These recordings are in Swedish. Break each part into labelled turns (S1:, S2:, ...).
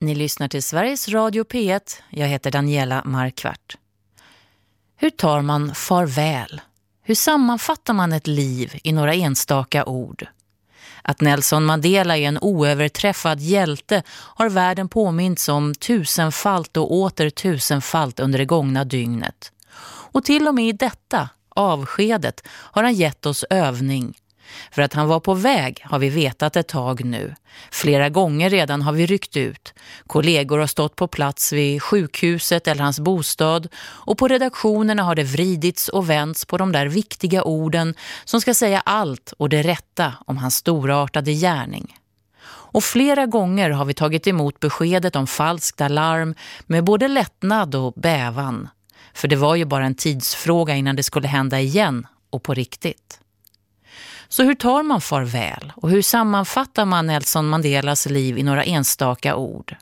S1: Ni lyssnar till Sveriges Radio P1. Jag heter Daniela Markvart. Hur tar man farväl? Hur sammanfattar man ett liv i några enstaka ord? Att Nelson Mandela är en oöverträffad hjälte har världen påmints om tusenfalt och åter tusenfalt under det gångna dygnet. Och till och med i detta, avskedet, har han gett oss övning- för att han var på väg har vi vetat ett tag nu. Flera gånger redan har vi ryckt ut. Kollegor har stått på plats vid sjukhuset eller hans bostad och på redaktionerna har det vridits och vänts på de där viktiga orden som ska säga allt och det rätta om hans storartade gärning. Och flera gånger har vi tagit emot beskedet om falskt alarm med både lättnad och bävan. För det var ju bara en tidsfråga innan det skulle hända igen och på riktigt. Så hur tar man farväl och hur sammanfattar man Nelson Mandelas liv i några enstaka ord?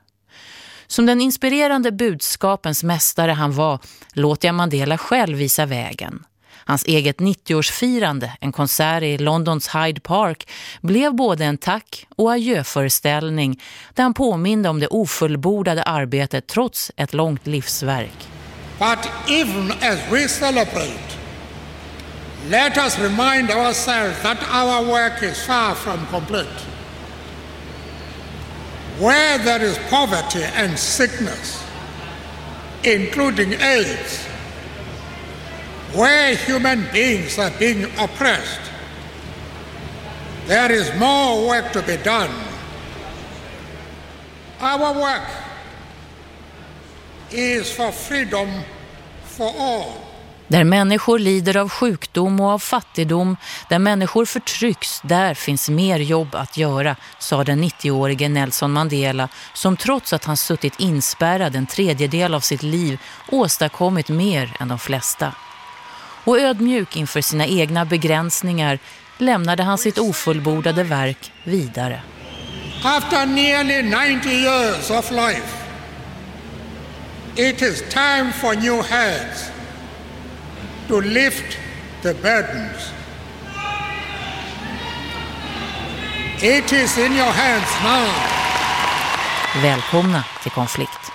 S1: Som den inspirerande budskapens mästare han var låter jag Mandela själv visa vägen. Hans eget 90-årsfirande, en konsert i Londons Hyde Park, blev både en tack- och adjöföreställning där han påminde om det ofullbordade arbetet trots ett långt livsverk.
S2: But even as we celebrate let us remind ourselves that our work is far from complete. Where there is poverty and sickness, including AIDS, where human beings are being oppressed, there is more work to be done. Our work is for freedom for all.
S1: Där människor lider av sjukdom och av fattigdom, där människor förtrycks, där finns mer jobb att göra, sa den 90-årige Nelson Mandela som trots att han suttit inspärrad en tredjedel av sitt liv åstadkommit mer än de flesta. Och ödmjuk inför sina egna begränsningar lämnade han sitt ofullbordade verk vidare.
S2: After nearly 90 years of life, it is time for new heads to lift the burdens. It is in your hands now.
S1: Välkomna till konflikt.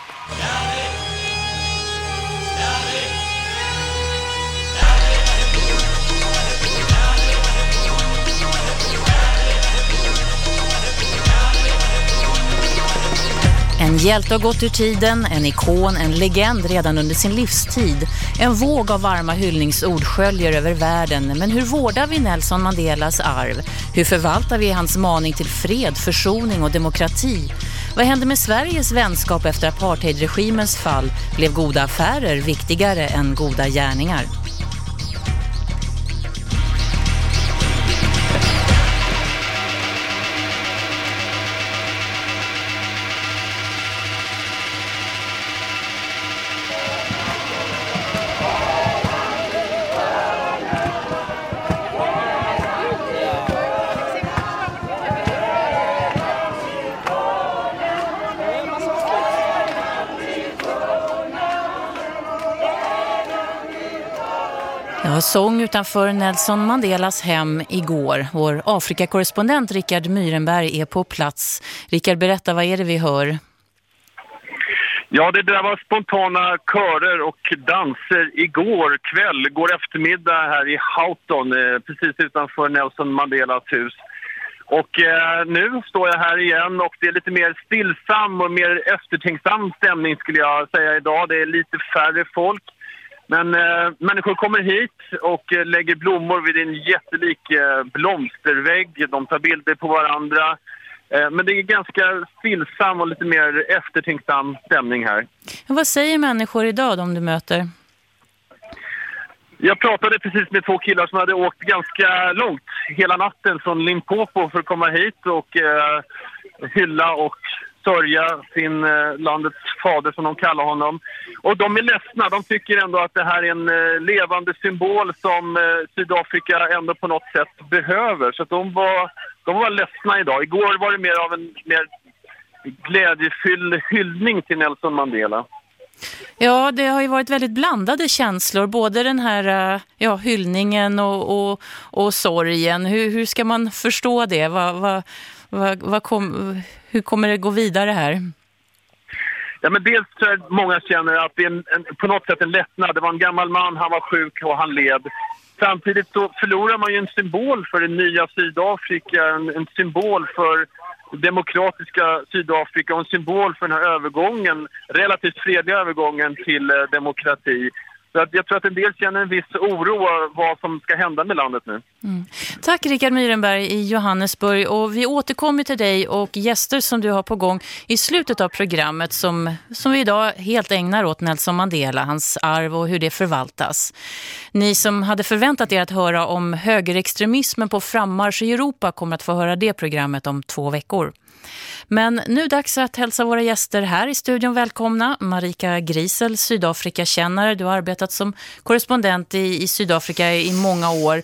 S1: En hjälte har gått ur tiden, en ikon, en legend redan under sin livstid. En våg av varma hyllningsord sköljer över världen. Men hur vårdar vi Nelson Mandelas arv? Hur förvaltar vi hans maning till fred, försoning och demokrati? Vad hände med Sveriges vänskap efter apartheidregimens fall? Blev goda affärer viktigare än goda gärningar? Var sång utanför Nelson Mandelas hem igår. Vår Afrikakorrespondent Rickard Myrenberg är på plats. Rickard, berätta, vad är det vi hör?
S3: Ja, det där var spontana körer och danser igår kväll, går eftermiddag här i Houghton, eh, precis utanför Nelson Mandelas hus. Och eh, nu står jag här igen och det är lite mer stillsam och mer eftertänksam stämning skulle jag säga idag. Det är lite färre folk. Men eh, människor kommer hit och eh, lägger blommor vid en jättelik eh, blomstervägg. De tar bilder på varandra. Eh, men det är ganska stillsam och lite mer eftertänksam stämning här.
S1: Vad säger människor idag de du möter?
S3: Jag pratade precis med två killar som hade åkt ganska långt hela natten från Limpopo för att komma hit och eh, hylla och sörja sin eh, landets fader som de kallar honom. Och de är ledsna. De tycker ändå att det här är en eh, levande symbol som eh, Sydafrika ändå på något sätt behöver. Så de var, de var ledsna idag. Igår var det mer av en mer glädjefylld hyllning till Nelson Mandela.
S1: Ja, det har ju varit väldigt blandade känslor. Både den här eh, ja, hyllningen och, och, och sorgen. Hur, hur ska man förstå det? Vad, vad, vad, vad kom, hur kommer det gå vidare här?
S3: Ja, men dels tror jag många känner att det är en, en, på något sätt en lättnad. Det var en gammal man, han var sjuk och han led. Samtidigt så förlorar man ju en symbol för det nya Sydafrika, en, en symbol för demokratiska Sydafrika och en symbol för den här övergången, relativt fredliga övergången till eh, demokrati. Så att jag tror att en del känner en viss oro vad som ska hända med landet nu. Mm.
S1: Tack Richard Myrenberg i Johannesburg och vi återkommer till dig och gäster som du har på gång i slutet av programmet som, som vi idag helt ägnar åt Nelson Mandela, hans arv och hur det förvaltas. Ni som hade förväntat er att höra om högerextremismen på frammarsch i Europa kommer att få höra det programmet om två veckor. Men nu dags att hälsa våra gäster här i studion välkomna. Marika Grisel, Sydafrika-kännare. Du har arbetat som korrespondent i, i Sydafrika i många år.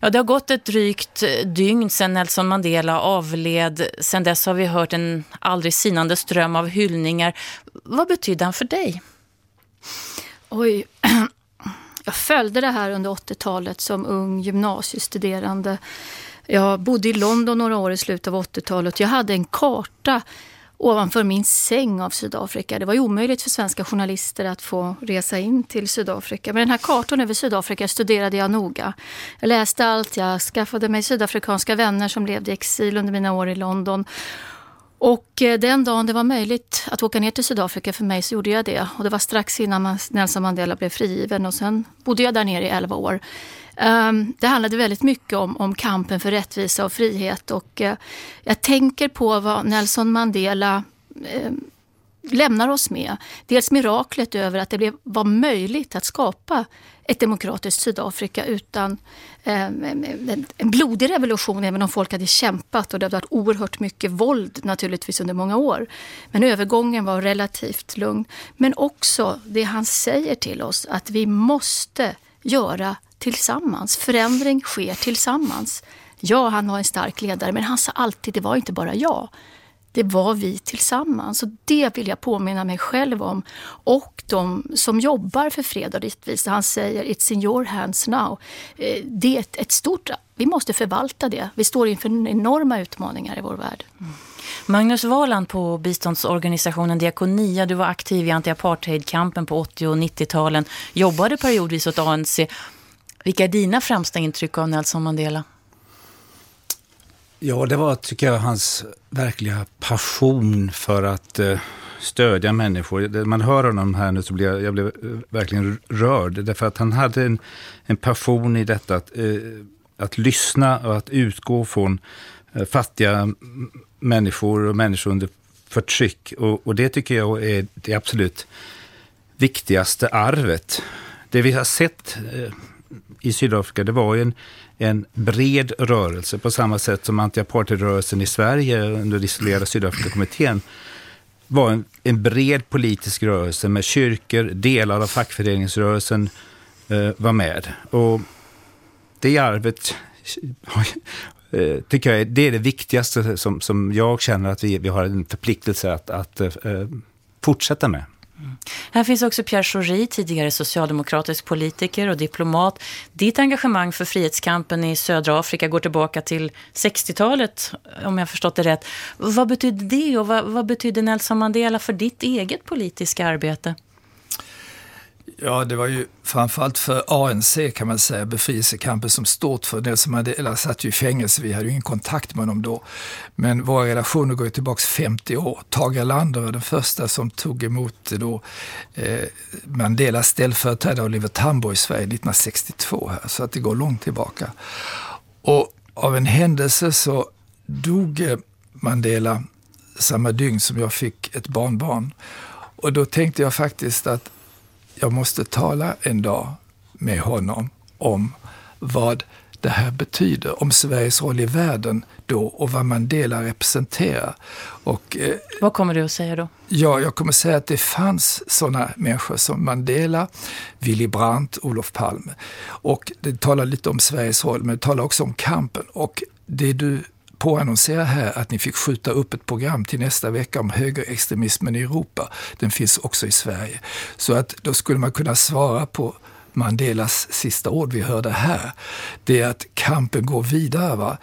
S1: Ja, det har gått ett drygt eh, dygn sedan Nelson Mandela avled. Sedan dess har vi hört en aldrig sinande ström av hyllningar. Vad betyder han för dig?
S4: Oj, jag följde det här under 80-talet som ung gymnasiestuderande. Jag bodde i London några år i slutet av 80-talet. Jag hade en karta ovanför min säng av Sydafrika. Det var ju omöjligt för svenska journalister att få resa in till Sydafrika. Men den här kartan över Sydafrika studerade jag noga. Jag läste allt, jag skaffade mig sydafrikanska vänner som levde i exil under mina år i London. Och eh, den dagen det var möjligt att åka ner till Sydafrika för mig så gjorde jag det. Och det var strax innan Nelson Mandela blev frigiven och sen bodde jag där nere i 11 år. Ehm, det handlade väldigt mycket om, om kampen för rättvisa och frihet och eh, jag tänker på vad Nelson Mandela ehm, lämnar oss med. Dels miraklet över att det blev, var möjligt att skapa ett demokratiskt Sydafrika utan eh, en blodig revolution, även om folk hade kämpat och det hade varit oerhört mycket våld naturligtvis under många år. Men övergången var relativt lugn. Men också det han säger till oss, att vi måste göra tillsammans. Förändring sker tillsammans. Ja, han var en stark ledare, men han sa alltid det var inte bara jag. Det var vi tillsammans. Och det vill jag påminna mig själv om. Och de som jobbar för fred och rättvisa. Han säger it's in your hands now. Eh, det är ett stort... Vi måste förvalta det. Vi står inför enorma utmaningar i vår värld. Mm.
S1: Magnus Valand på biståndsorganisationen Diakonia. Du var aktiv i anti-apartheidkampen på 80- och 90-talen. Jobbade periodvis åt ANC. Vilka är dina främsta intryck av Nelson Mandela?
S5: Ja, det var, tycker jag, hans verkliga passion för att eh, stödja människor. Man hör honom här nu så blir jag, jag blev eh, verkligen rörd. Därför att han hade en, en passion i detta att, eh, att lyssna och att utgå från eh, fattiga människor och människor under förtryck. Och, och det tycker jag är det absolut viktigaste arvet. Det vi har sett eh, i Sydafrika, det var ju en, en bred rörelse på samma sätt som antiapartheidrörelsen i Sverige under isolerade Sydafrikakommittén var en, en, bred politisk rörelse med kyrkor, delar av fackföreningsrörelsen eh, var med. Och det arvet eh, tycker jag är, det är det viktigaste som, som jag känner att vi, vi har en förpliktelse att, att eh, fortsätta med. Mm.
S1: Här finns också Pierre Schori, tidigare socialdemokratisk politiker och diplomat. Ditt engagemang för frihetskampen i södra Afrika går tillbaka till 60-talet, om jag förstått det rätt. Vad betyder det och vad, vad betyder Nelson Mandela för ditt eget politiska arbete?
S6: Ja, det var ju framförallt för ANC kan man säga, befrielsekampen som stort för Nelson Mandela satt ju i fängelse, vi hade ju ingen kontakt med honom då. Men våra relationer går ju tillbaks 50 år. Tage Erlander var den första som tog emot då, eh, Mandelas ställföreträdare Oliver Tambo i Sverige 1962, här, så att det går långt tillbaka. Och av en händelse så dog eh, Mandela samma dygn som jag fick ett barnbarn. Och då tänkte jag faktiskt att jag måste tala en dag med honom om vad det här betyder, om Sveriges roll i världen då och vad Mandela representerar. Och,
S1: eh, vad kommer du att säga då?
S6: Ja, jag kommer säga att det fanns sådana människor som Mandela, Willy Brandt, Olof Palme. Och det talar lite om Sveriges roll, men det talar också om kampen. Och det du påannonsera här att ni fick skjuta upp ett program till nästa vecka om högerextremismen i Europa. Den finns också i Sverige. Så att då skulle man kunna svara på Mandelas sista ord vi hörde här. Det är att kampen går vidare va?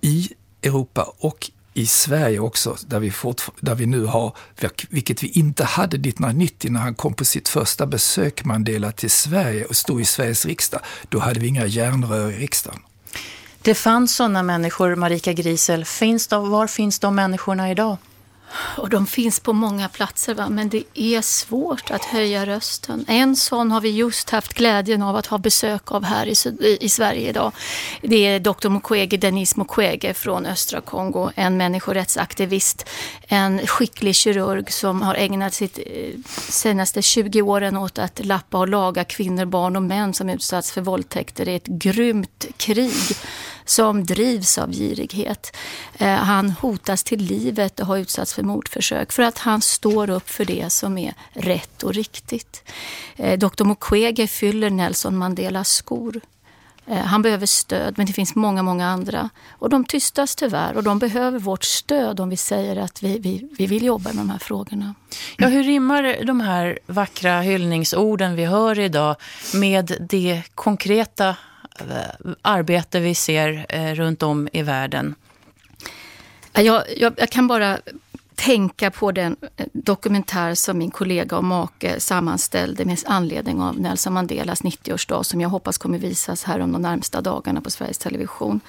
S6: i Europa och i Sverige också, där vi, där vi nu har, vilket vi inte hade 1990 när han kom på sitt första besök Mandela till Sverige och stod i Sveriges riksdag. Då hade vi inga järnrör i riksdagen.
S1: Det fanns sådana människor, Marika Grisel. Finns de, var finns de människorna idag?
S4: Och de finns på många platser, va? men det är svårt att höja rösten. En sån har vi just haft glädjen av att ha besök av här i, i Sverige idag. Det är Dr. Mukwege, Denis Mukwege från östra Kongo, en människorättsaktivist, en skicklig kirurg som har ägnat sitt eh, senaste 20 åren åt att lappa och laga kvinnor, barn och män som utsatts för våldtäkter. i ett grymt krig som drivs av girighet. Eh, han hotas till livet och har utsatts för mordförsök för att han står upp för det som är rätt och riktigt. Eh, Dr Mukwege fyller Nelson Mandelas skor. Eh, han behöver stöd, men det finns många, många andra. Och de tystas tyvärr och de behöver vårt stöd om vi säger att vi, vi, vi vill jobba med de här frågorna.
S1: Ja, hur rimmar de här vackra hyllningsorden vi hör idag med det konkreta Eh, arbete vi ser eh, runt om i världen?
S4: Jag, jag, jag kan bara tänka på den eh, dokumentär som min kollega och make sammanställde med anledning av Nelson Mandelas 90-årsdag som jag hoppas kommer visas här om de närmsta dagarna på Sveriges Television.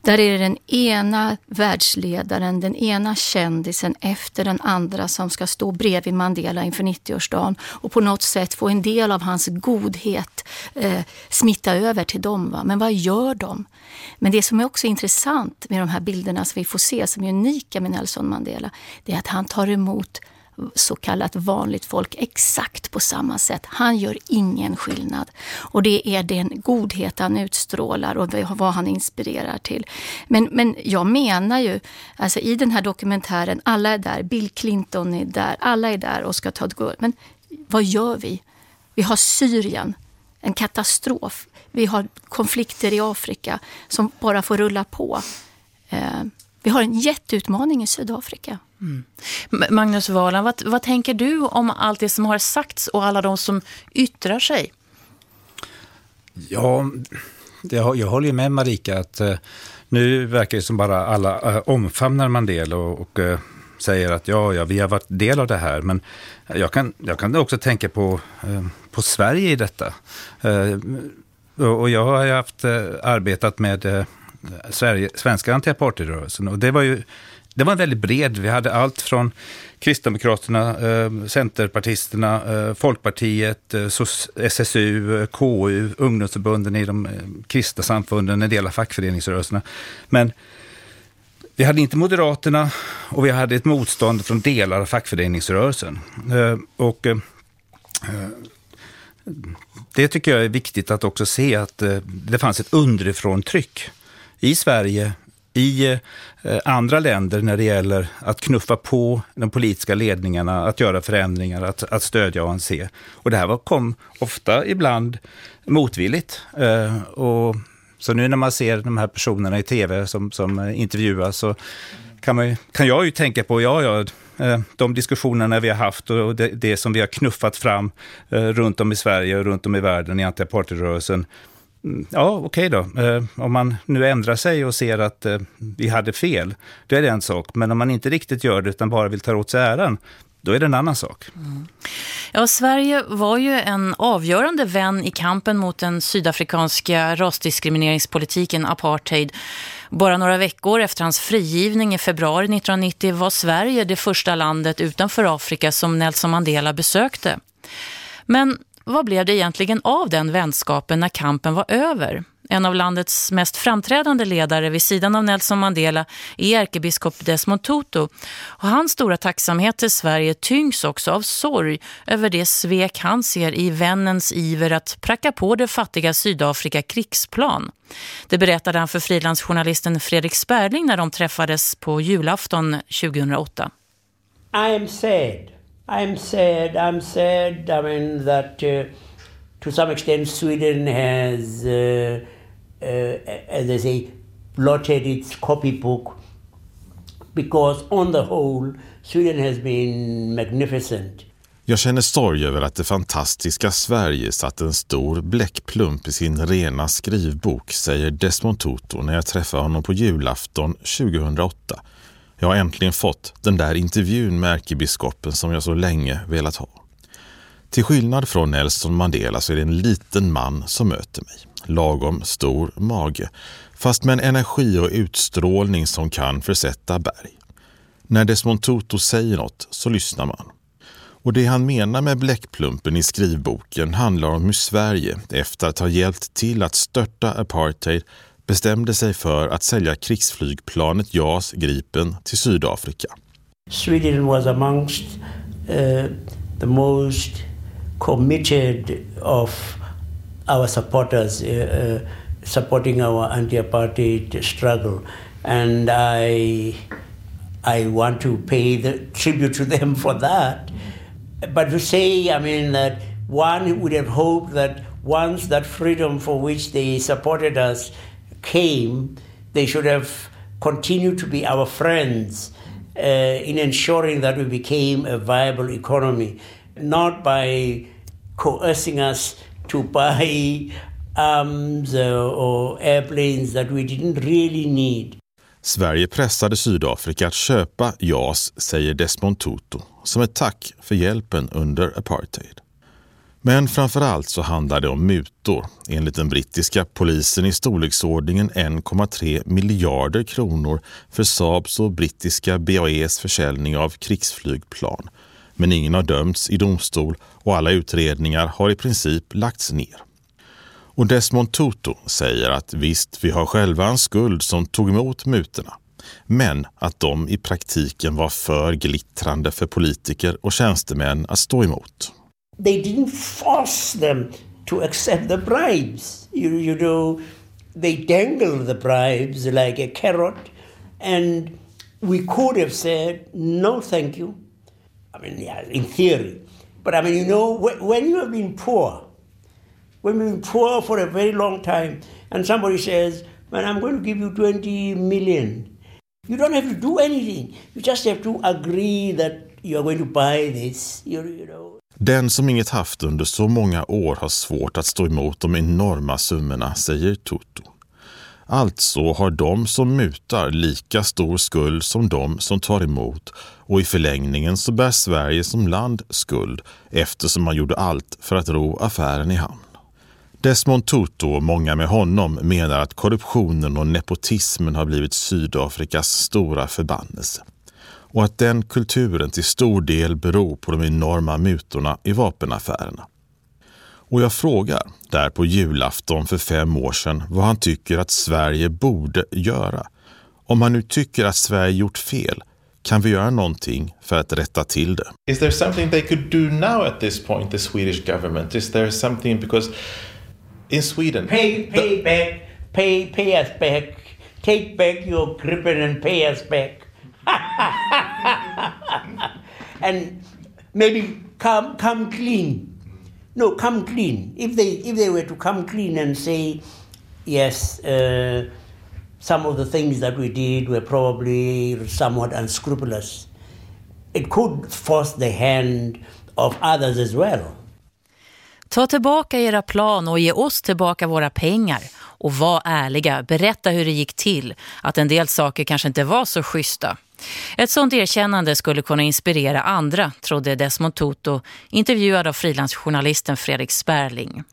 S4: Där är det den ena världsledaren, den ena kändisen efter den andra som ska stå bredvid Mandela inför 90-årsdagen och på något sätt få en del av hans godhet eh, smitta över till dem. Va? Men vad gör de? Men det som är också intressant med de här bilderna som vi får se, som är unika med Nelson Mandela, det är att han tar emot så kallat vanligt folk exakt på samma sätt. Han gör ingen skillnad. Och det är den godhet han utstrålar och vad han inspirerar till. Men, men jag menar ju, alltså i den här dokumentären, alla är där, Bill Clinton är där, alla är där och ska ta ett guld. Men vad gör vi? Vi har Syrien, en katastrof. Vi har konflikter i Afrika som bara får rulla på. Eh, vi har en jätteutmaning i Sydafrika. Mm.
S1: Magnus Wahlan, vad, vad tänker du om allt det som har sagts och alla de som yttrar sig?
S5: Ja, jag, jag håller med Marika att eh, nu verkar det som bara alla eh, omfamnar Mandela och, och eh, säger att ja, ja, vi har varit del av det här. Men jag kan, jag kan också tänka på, eh, på Sverige i detta. Eh, och jag har haft eh, arbetat med eh, Sverige, svenska antiapartheidrörelsen och det var ju det var väldigt bred. Vi hade allt från Kristdemokraterna, eh, Centerpartisterna, eh, Folkpartiet, eh, SSU, KU, ungdomsförbunden i de kristna samfunden, en del av fackföreningsrörelserna. Men vi hade inte Moderaterna och vi hade ett motstånd från delar av fackföreningsrörelsen. Och det tycker jag är viktigt att också se att det fanns ett underifrån tryck i Sverige, i eh, andra länder när det gäller att knuffa på de politiska ledningarna, att göra förändringar, att, att stödja ANC. Och det här kom ofta ibland motvilligt. Eh, och så nu när man ser de här personerna i tv som, som eh, intervjuas så kan, man, kan jag ju tänka på, ja, ja, de diskussionerna vi har haft och det, det som vi har knuffat fram runt om i Sverige och runt om i världen i antiapartheidrörelsen. Mm. Ja, okej okay då. Eh, om man nu ändrar sig och ser att eh, vi hade fel, då är det en sak. Men om man inte riktigt gör det utan bara vill ta åt sig äran, då är det en annan sak. Mm.
S1: Ja, Sverige var ju en avgörande vän i kampen mot den sydafrikanska rasdiskrimineringspolitiken apartheid. Bara några veckor efter hans frigivning i februari 1990 var Sverige det första landet utanför Afrika som Nelson Mandela besökte. Men vad blev det egentligen av den vänskapen när kampen var över? En av landets mest framträdande ledare vid sidan av Nelson Mandela är ärkebiskop Desmond Tutu. Och hans stora tacksamhet till Sverige tyngs också av sorg över det svek han ser i vännens iver att pracka på det fattiga Sydafrika krigsplan. Det berättade han för frilansjournalisten Fredrik Sperling när de träffades på julafton 2008.
S7: I am sad. I'm sad. I'm sad. I mean that uh, to some extent Sweden has uh, uh, as they say, blotted its copybook because on the whole Sweden has been magnificent.
S8: Jag känner sorg över att det fantastiska Sverige satt en stor bläckplump i sin rena skrivbok, säger Desmond Tutu när jag träffar honom på julafton 2008. Jag har äntligen fått den där intervjun med ärkebiskopen som jag så länge velat ha. Till skillnad från Nelson Mandela så är det en liten man som möter mig. Lagom stor mage, fast med en energi och utstrålning som kan försätta berg. När Desmond Tutu säger något så lyssnar man. Och det han menar med bläckplumpen i skrivboken handlar om hur Sverige, efter att ha hjälpt till att störta apartheid, bestämde sig för att sälja krigsflygplanet JAS Gripen till Sydafrika.
S7: Sweden was amongst uh, the most committed of our supporters uh, supporting our anti-apartheid struggle and I I want to pay the tribute to them for that but to say I mean that one would have hoped that once that freedom for which they supported us came, they should have continued to be our friends uh, in ensuring that we became a viable economy, not by coercing us to buy arms or airplanes that we didn't really need.
S8: Sverige pressade Sydafrika att köpa JAS, säger Desmond Tutu, som ett tack för hjälpen under apartheid. Men framförallt så handlar det om mutor. Enligt den brittiska polisen i storleksordningen 1,3 miljarder kronor för Saabs och brittiska BAEs försäljning av krigsflygplan. Men ingen har dömts i domstol och alla utredningar har i princip lagts ner. Och Desmond Tutu säger att visst, vi har själva en skuld som tog emot mutorna. Men att de i praktiken var för glittrande för politiker och tjänstemän att stå emot.
S7: They didn't force them to accept the bribes. You, you know, they dangled the bribes like a carrot, and we could have said, no, thank you. I mean, yeah, in theory. But I mean, you know, when you have been poor, when you've been poor for a very long time, and somebody says, man, I'm going to give you 20 million. You don't have to do anything. You just have to agree that you are going to buy this, you, you know.
S8: Den som inget haft under så många år har svårt att stå emot de enorma summorna, säger Toto. Alltså har de som mutar lika stor skuld som de som tar emot och i förlängningen så bär Sverige som land skuld eftersom man gjorde allt för att ro affären i hamn. Desmond Tutu och många med honom menar att korruptionen och nepotismen har blivit Sydafrikas stora förbannelse och att den kulturen till stor del beror på de enorma mutorna i vapenaffärerna. Och jag frågar, där på julafton för fem år sedan, vad han tycker att Sverige borde göra. Om han nu tycker att Sverige gjort fel, kan vi göra någonting för att rätta till det?
S9: Is there something they could do now at this point, the Swedish government? Is there something, because in Sweden...
S7: Pay, pay the... back, pay, pay us back, take back your gripen and pay us back. and maybe come come clean. No, come clean. If they if they were to come clean and say, yes, uh, some of the things that we did were probably somewhat unscrupulous, it could force the hand of others as well.
S1: Ta tillbaka era plan och ge oss tillbaka våra pengar. Och var ärliga, berätta hur det gick till. Att en del saker kanske inte var så schyssta. Ett sådant erkännande skulle kunna inspirera andra, trodde Desmond Tutu, intervjuad av frilansjournalisten Fredrik Sperling.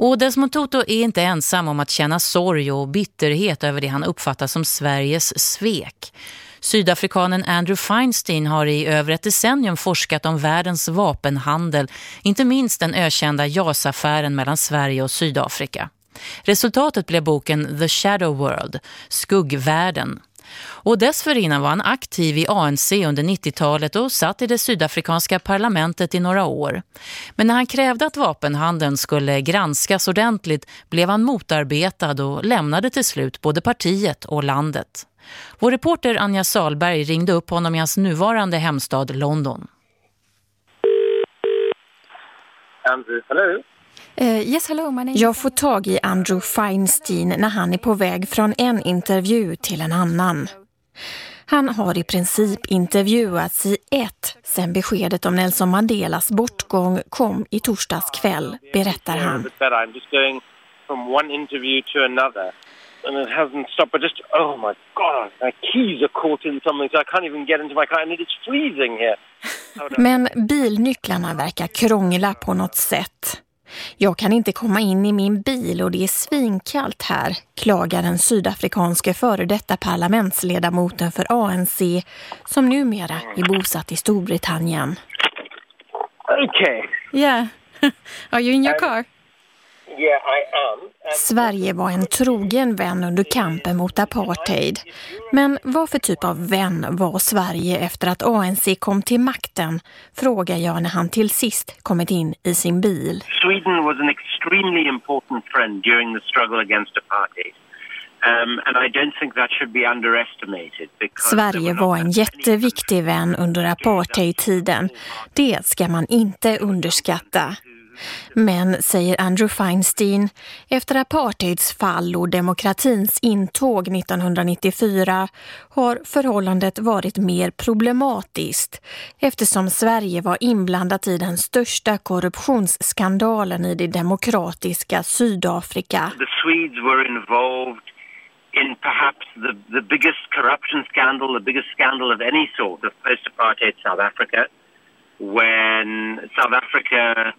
S1: Och Desmond Tutu är inte ensam om att känna sorg och bitterhet över det han uppfattar som Sveriges svek. Sydafrikanen Andrew Feinstein har i över ett decennium forskat om världens vapenhandel, inte minst den ökända JAS-affären mellan Sverige och Sydafrika. Resultatet blev boken The Shadow World, Skuggvärlden, och dessförinnan var han aktiv i ANC under 90-talet och satt i det sydafrikanska parlamentet i några år. Men när han krävde att vapenhandeln skulle granskas ordentligt blev han motarbetad och lämnade till slut både partiet och landet. Vår reporter Anja Salberg ringde upp honom i hans nuvarande hemstad London.
S10: Andrew, hello.
S11: Uh, yes, hello, my name Jag får tag i Andrew Feinstein när han är på väg från en intervju till en annan. Han har i princip intervjuats i ett sen beskedet om Nelson Mandelas bortgång kom i torsdags kväll, berättar han.
S10: and it hasn't stopped. But just, oh my God, my keys are caught in something so I can't even get into my car and it is freezing here.
S11: Men bilnycklarna verkar krångla på något sätt. Jag kan inte komma in i min bil och det är svinkallt här, klagar den sydafrikanske före detta parlamentsledamoten för ANC som numera är bosatt i Storbritannien.
S10: Okay.
S11: Yeah. Are you in your car? Sverige var en trogen vän under kampen mot apartheid. Men vad för typ av vän var Sverige efter att ANC kom till makten? Frågar jag när han till sist kommit in i sin bil.
S12: Sweden was an extremely important friend during the struggle against apartheid. Um, and I don't think that should be underestimated.
S11: Sverige var en jätteviktig vän under apartheid-tiden. Det ska man inte underskatta. Men, säger Andrew Feinstein, efter apartheids fall och demokratins intåg 1994 har förhållandet varit mer problematiskt eftersom Sverige var inblandat i den största korruptionsskandalen i det demokratiska Sydafrika.
S12: The Swedes were involved in perhaps the, the biggest corruption scandal, the biggest scandal of any sort of post-apartheid South Africa when South Africa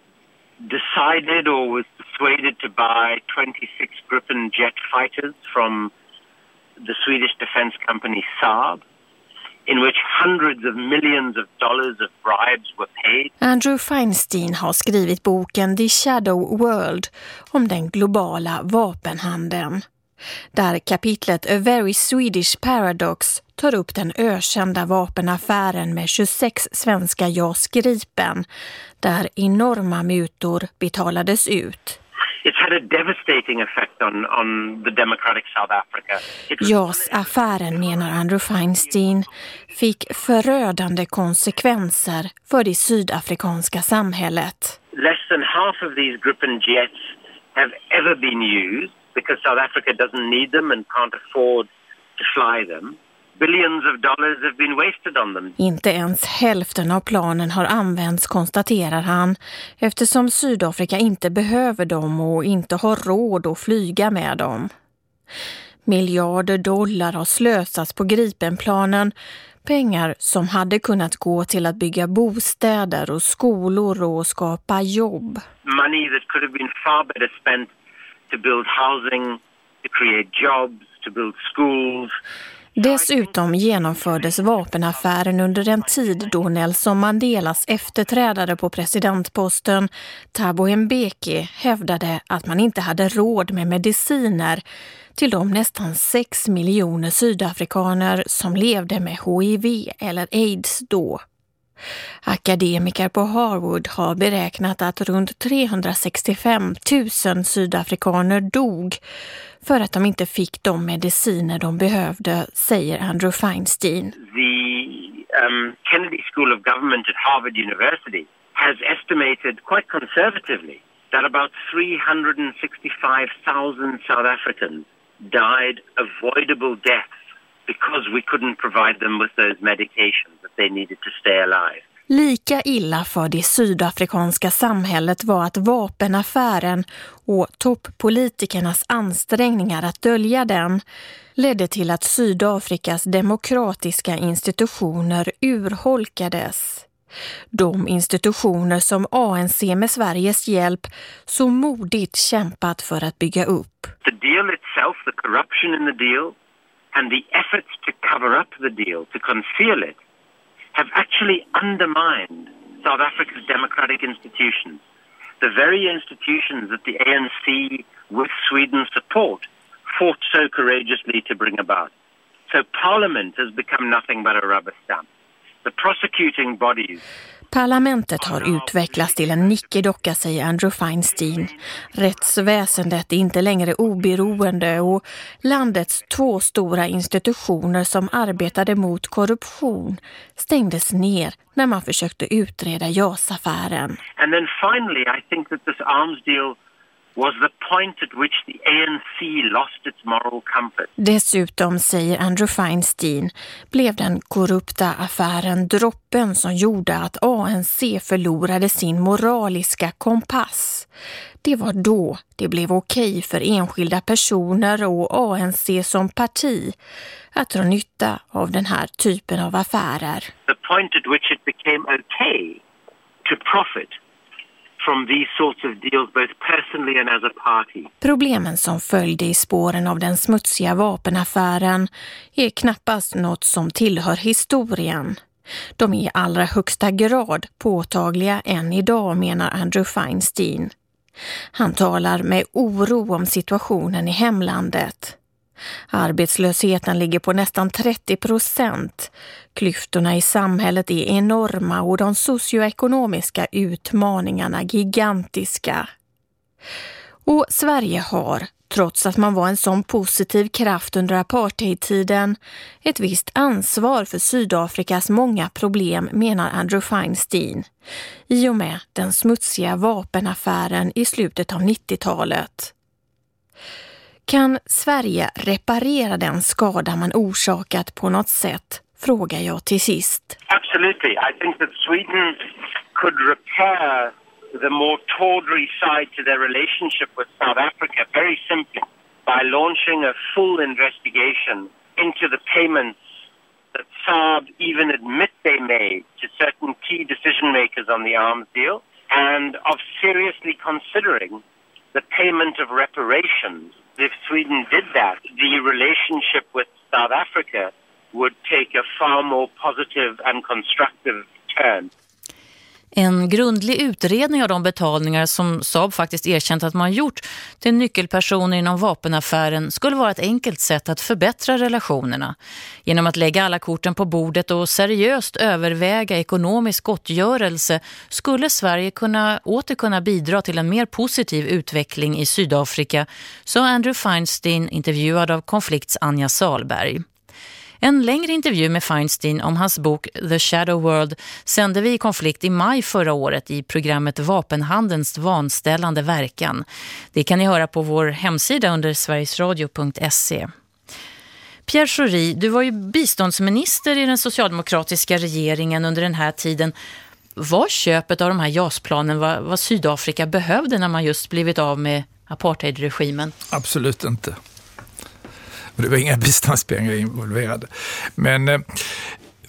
S12: decided or was persuaded to buy 26 Gripen jet fighters from the Swedish defense company Saab, in which hundreds of millions of dollars of bribes were paid.
S11: Andrew Feinstein har skrivit boken The Shadow World om den globala vapenhandeln. Där kapitlet A Very Swedish Paradox tar upp den ökända vapenaffären med 26 svenska JAS Gripen där enorma mutor betalades ut.
S12: It's had a devastating effect on, on the democratic South Africa.
S11: JAS-affären, menar Andrew Feinstein, fick förödande konsekvenser för det sydafrikanska samhället.
S12: Less than half of these Gripen jets have ever been used because South Africa doesn't need them and can't afford to fly them. Billions of dollars have been wasted on them.
S11: Inte ens hälften av planen har använts, konstaterar han, eftersom Sydafrika inte behöver dem och inte har råd att flyga med dem. Miljarder dollar har slösats på Gripenplanen, pengar som hade kunnat gå till att bygga bostäder och skolor och skapa jobb.
S12: Money that could have been far better spent to build housing, to create jobs, to build schools.
S11: Dessutom genomfördes vapenaffären under en tid då Nelson Mandelas efterträdare på presidentposten, Thabo Mbeki, hävdade att man inte hade råd med mediciner till de nästan 6 miljoner sydafrikaner som levde med HIV eller aids då. Akademiker på Harvard har beräknat att runt 365 000 sydafrikaner dog för att de inte fick de mediciner de behövde, säger Andrew Feinstein.
S12: The um, Kennedy School of Government at Harvard University has estimated quite conservatively that about 365,000 South Africans died avoidable deaths because we couldn't provide them with those medications that they needed to stay alive.
S11: Lika illa för det sydafrikanska samhället var att vapenaffären och toppolitikernas ansträngningar att dölja den ledde till att Sydafrikas demokratiska institutioner urholkades. De institutioner som ANC med Sveriges hjälp så modigt kämpat för att bygga upp.
S12: The deal itself, the corruption in the deal and the efforts to cover up the deal, to conceal it have actually undermined South Africa's democratic institutions. The very institutions that the ANC, with Sweden's support, fought so courageously to bring about. So Parliament has become nothing but a rubber stamp. The prosecuting bodies
S11: Parlamentet har utvecklats till en nickedocka, säger Andrew Feinstein. Rättsväsendet är inte längre oberoende och landets två stora institutioner som arbetade mot korruption stängdes ner när man försökte utreda JAS-affären.
S12: And then finally I think that this arms deal was the point at which the ANC lost its moral compass.
S11: Dessutom, säger Andrew Feinstein, blev den korrupta affären droppen som gjorde att ANC förlorade sin moraliska kompass. Det var då det blev okej för enskilda personer och ANC som parti att dra nytta av den här typen av affärer.
S12: The point at which it became okay to profit from these sorts of deals both personally and as a party.
S11: Problemen som följde i spåren av den smutsiga vapenaffären är knappast något som tillhör historien. De är i allra högsta grad påtagliga än idag, menar Andrew Feinstein. Han talar med oro om situationen i hemlandet. Arbetslösheten ligger på nästan 30 procent. Klyftorna i samhället är enorma och de socioekonomiska utmaningarna gigantiska. Och Sverige har, trots att man var en sån positiv kraft under apartheidtiden, ett visst ansvar för Sydafrikas många problem, menar Andrew Feinstein, i och med den smutsiga vapenaffären i slutet av 90-talet. Kan Sverige reparera den skada man orsakat på något sätt? Frågar jag till sist.
S12: Absolutely. I think that Sweden could repair the more tawdry side to their relationship with South Africa very simply by launching a full investigation into the payments that Saab even admit they made to certain key decision makers on the arms deal and of seriously considering the payment of reparations if Sweden did that, the relationship with South Africa would take a far more positive and constructive turn.
S1: En grundlig utredning av de betalningar som Saab faktiskt erkänt att man gjort till nyckelpersoner inom vapenaffären skulle vara ett enkelt sätt att förbättra relationerna. Genom att lägga alla korten på bordet och seriöst överväga ekonomisk gottgörelse skulle Sverige kunna åter kunna bidra till en mer positiv utveckling i Sydafrika, sa Andrew Feinstein intervjuad av Konflikts Anja Salberg. En längre intervju med Feinstein om hans bok The Shadow World sände vi i konflikt i maj förra året i programmet Vapenhandelns vanställande verkan. Det kan ni höra på vår hemsida under sverigesradio.se. Pierre Schori, du var ju biståndsminister i den socialdemokratiska regeringen under den här tiden. Var köpet av de här JAS-planen vad, vad Sydafrika behövde när man just blivit av med apartheidregimen?
S6: Absolut inte. Och det var inga biståndspengar involverade. Men eh,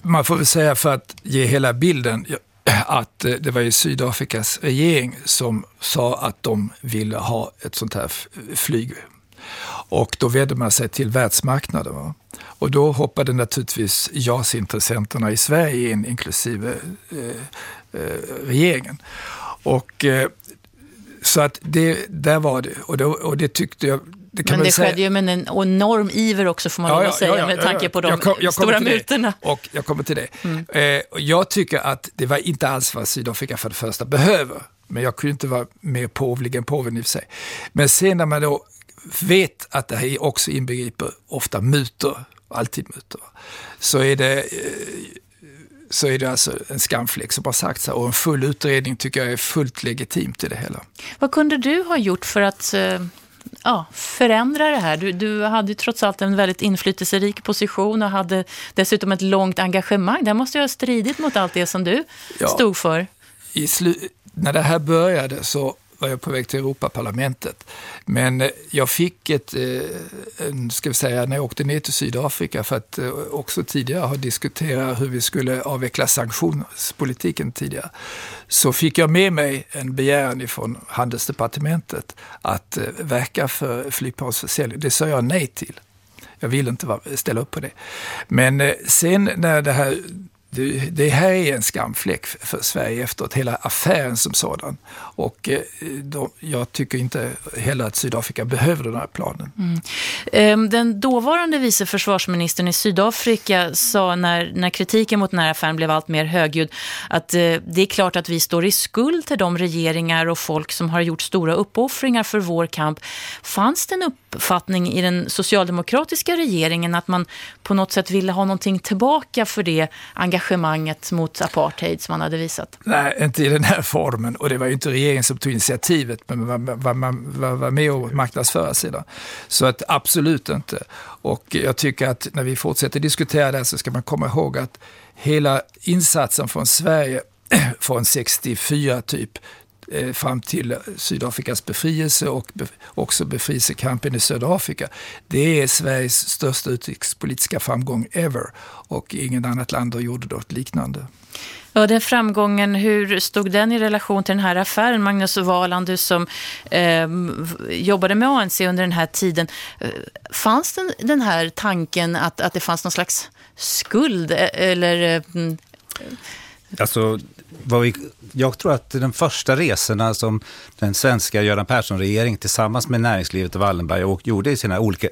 S6: man får väl säga för att ge hela bilden att eh, det var ju Sydafrikas regering som sa att de ville ha ett sånt här flyg. Och då vände man sig till världsmarknaden. Va? Och då hoppade naturligtvis JAS-intressenterna i Sverige in, inklusive eh, eh, regeringen. Och eh, så att det, där var det. Och, då, och det tyckte jag,
S1: det Men det säga... skedde ju med en enorm iver också får man ja, ja, säga ja, med tanke på de jag kom, jag stora mutorna.
S6: Och jag kommer till det. Mm. Eh, jag tycker att det var inte alls vad Sydafrika för det första behöver. Men jag kunde inte vara mer påvlig än påven i och för sig. Men sen när man då vet att det här också inbegriper ofta mutor, alltid mutor, så är det eh, så är det alltså en skamfläck som har sagts här. Och en full utredning tycker jag är fullt legitimt i det hela.
S1: Vad kunde du ha gjort för att eh, ja, förändra det här? Du, du hade trots allt en väldigt inflytelserik position och hade dessutom ett långt engagemang. Där måste jag ha stridit mot allt det som du ja, stod för.
S6: När det här började så var jag på väg till Europaparlamentet. Men eh, jag fick ett, eh, ska vi säga, när jag åkte ner till Sydafrika för att eh, också tidigare ha diskuterat hur vi skulle avveckla sanktionspolitiken tidigare, så fick jag med mig en begäran från handelsdepartementet att verka för flygplansförsäljning. Det sa jag nej till. Jag ville inte ställa upp på det. Men sen när det här det, det, här är en skamfläck för Sverige efteråt, hela affären som sådan. Och eh, de, jag tycker inte heller att Sydafrika behöver den här planen. Mm.
S1: Ehm, den dåvarande vice försvarsministern i Sydafrika sa när, när kritiken mot den här affären blev allt mer högljudd att eh, det är klart att vi står i skuld till de regeringar och folk som har gjort stora uppoffringar för vår kamp. Fanns det en uppfattning i den socialdemokratiska regeringen att man på något sätt ville ha någonting tillbaka för det engagemanget engagemanget mot apartheid som han hade visat?
S6: Nej, inte i den här formen. Och det var ju inte regeringen som tog initiativet, men man var, var, var, var med och marknadsföra sig. Då. Så att absolut inte. Och jag tycker att när vi fortsätter diskutera det här så ska man komma ihåg att hela insatsen från Sverige från 64 typ fram till Sydafrikas befrielse och också befrielsekampen i södra Afrika. Det är Sveriges största utrikespolitiska framgång ever och ingen annat land har gjort något liknande.
S1: Ja, den framgången, hur stod den i relation till den här affären? Magnus Valand, du som eh, jobbade med ANC under den här tiden. Eh, fanns den, den här tanken att, att det fanns någon slags skuld eh, eller... Eh,
S5: Alltså, vad vi, jag tror att de första resorna som den svenska Göran Persson-regeringen tillsammans med näringslivet och Wallenberg och gjorde i sina olika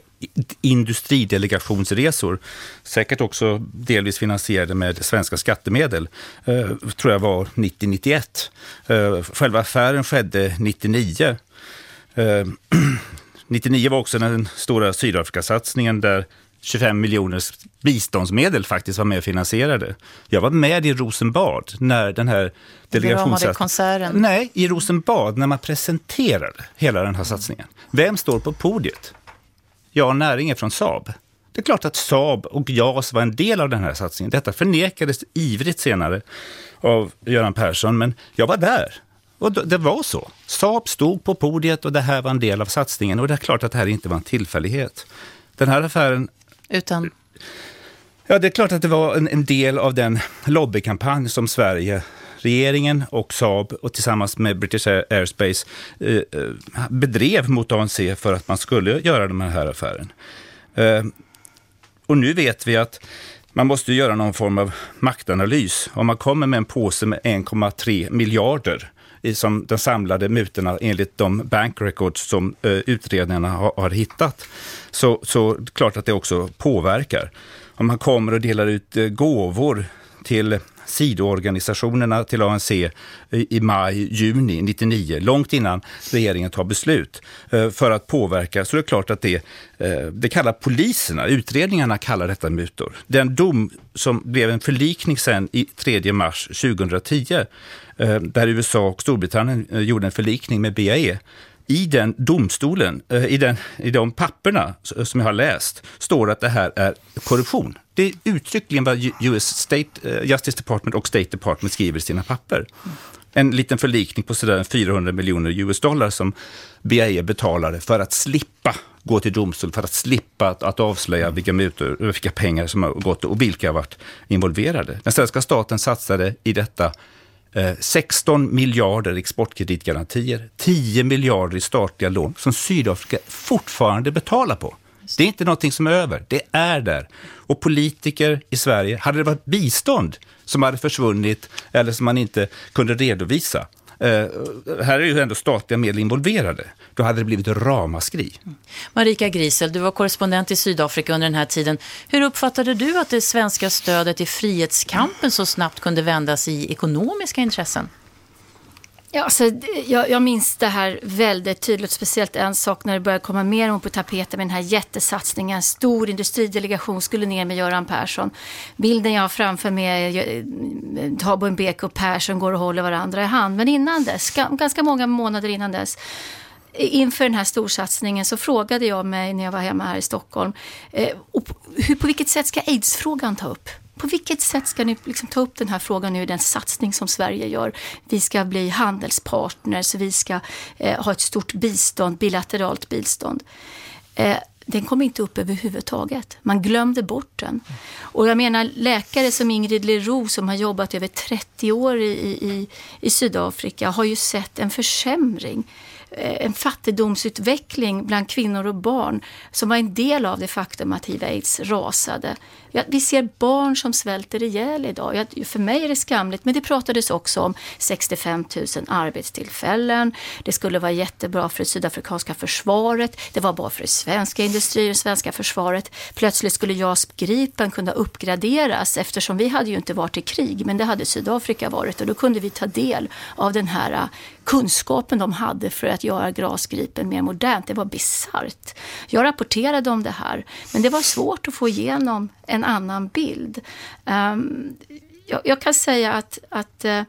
S5: industridelegationsresor, säkert också delvis finansierade med svenska skattemedel, eh, tror jag var 90-91. Eh, själva affären skedde 99. Eh, 99 var också den stora Sydafrikasatsningen där 25 miljoner biståndsmedel faktiskt var med och finansierade. Jag var med i Rosenbad när den här delegationen...
S1: konserten?
S5: Nej, i Rosenbad när man presenterade hela den här satsningen. Vem står på podiet? Jan Näringe från Saab. Det är klart att Saab och JAS var en del av den här satsningen. Detta förnekades ivrigt senare av Göran Persson, men jag var där. Och det var så. Saab stod på podiet och det här var en del av satsningen. Och det är klart att det här inte var en tillfällighet. Den här affären
S1: utan?
S5: Ja, det är klart att det var en, en del av den lobbykampanj som Sverige regeringen och Saab och tillsammans med British Airspace eh, eh, bedrev mot ANC för att man skulle göra den här affären. Eh, och nu vet vi att man måste göra någon form av maktanalys. Om man kommer med en påse med 1,3 miljarder som de samlade mutorna enligt de bank records som eh, utredningarna har, har, hittat. Så, så klart att det också påverkar. Om man kommer och delar ut eh, gåvor till sidoorganisationerna till ANC i maj, juni 99, långt innan regeringen tar beslut eh, för att påverka, så det är klart att det, eh, det kallar poliserna, utredningarna kallar detta mutor. Den dom som blev en förlikning sen i 3 mars 2010, Eh, där USA och Storbritannien eh, gjorde en förlikning med BAE, i den domstolen, eh, i, den, i de papperna som jag har läst, står att det här är korruption. Det är uttryckligen vad US State, Justice Department och State Department skriver i sina papper. En liten förlikning på sådär 400 miljoner US dollar som BAE betalade för att slippa gå till domstol, för att slippa att, att avslöja vilka, mutor, vilka pengar som har gått och vilka har varit involverade. Den svenska staten satsade i detta 16 eh, miljarder exportkreditgarantier, 10 miljarder i statliga lån som Sydafrika fortfarande betalar på. Det är inte någonting som är över, det är där. Och politiker i Sverige, hade det varit bistånd som hade försvunnit eller som man inte kunde redovisa, Eh, här är ju ändå statliga medel involverade. Då hade det blivit ramaskri.
S1: Marika Grisel, du var korrespondent i Sydafrika under den här tiden. Hur uppfattade du att det svenska stödet i frihetskampen så snabbt kunde vändas i ekonomiska intressen?
S4: Ja, alltså, jag, jag, minns det här väldigt tydligt, speciellt en sak när det började komma mer om på tapeten med den här jättesatsningen. En stor industridelegation skulle ner med Göran Persson. Bilden jag har framför mig är Thabo eh, Mbeki och Persson går och håller varandra i hand. Men innan dess, ganska många månader innan dess, inför den här storsatsningen så frågade jag mig när jag var hemma här i Stockholm, eh, hur, på vilket sätt ska aidsfrågan ta upp? På vilket sätt ska ni liksom ta upp den här frågan nu i den satsning som Sverige gör? Vi ska bli handelspartners, vi ska eh, ha ett stort bistånd, bilateralt bistånd. Eh, den kom inte upp överhuvudtaget. Man glömde bort den. Och jag menar läkare som Ingrid Leroux som har jobbat över 30 år i, i, i Sydafrika har ju sett en försämring Eh, en fattigdomsutveckling bland kvinnor och barn som var en del av det faktum att hiv-aids rasade. Vi ser barn som svälter ihjäl idag. För mig är det skamligt, men det pratades också om 65 000 arbetstillfällen. Det skulle vara jättebra för det sydafrikanska försvaret. Det var bra för det svenska industrin och svenska försvaret. Plötsligt skulle JAS Gripen kunna uppgraderas eftersom vi hade ju inte varit i krig, men det hade Sydafrika varit och då kunde vi ta del av den här kunskapen de hade för att göra Grasgripen mer modernt. Det var bisarrt. Jag rapporterade om det här, men det var svårt att få igenom en annan bild. Um, jag, jag, kan säga att, att eh,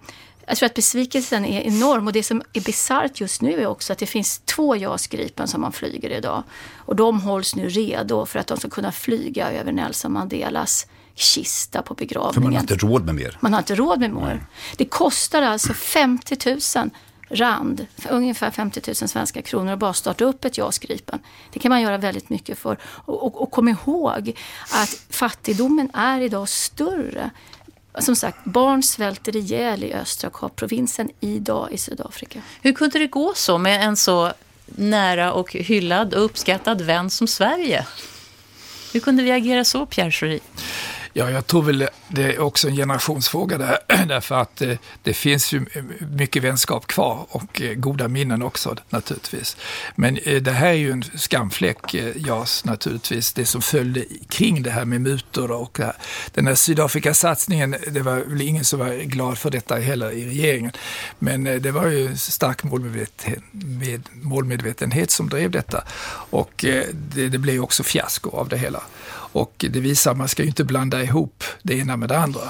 S4: jag tror att besvikelsen är enorm och det som är bisarrt just nu är också att det finns två JAS Gripen som man flyger idag. Och de hålls nu redo för att de ska kunna flyga över Nelson Mandelas kista på begravningen.
S5: För man har inte råd med mer.
S4: Man har inte råd med mer. Det kostar alltså 50 000 rand, ungefär 50 000 svenska kronor, och bara starta upp ett JAS Gripen. Det kan man göra väldigt mycket för. Och, och, och kom ihåg att fattigdomen är idag större som sagt, barn svälter ihjäl i östra Kapprovinsen idag i Sydafrika.
S1: Hur kunde det gå så med en så nära och hyllad och uppskattad vän som Sverige? Hur kunde vi agera så, Pierre Schori?
S6: Ja, jag tror väl det är också en generationsfråga där, därför att det, det finns ju mycket vänskap kvar och eh, goda minnen också naturligtvis. Men eh, det här är ju en skamfläck, JAS naturligtvis, det som följde kring det här med mutor och den här Sydafrikasatsningen, det var väl ingen som var glad för detta heller i regeringen. Men det var ju stark målmedvetenhet, med, målmedvetenhet som drev detta och det, det blev också fiasko av det hela. Och det visar att man ska ju inte blanda ihop det ena med det andra.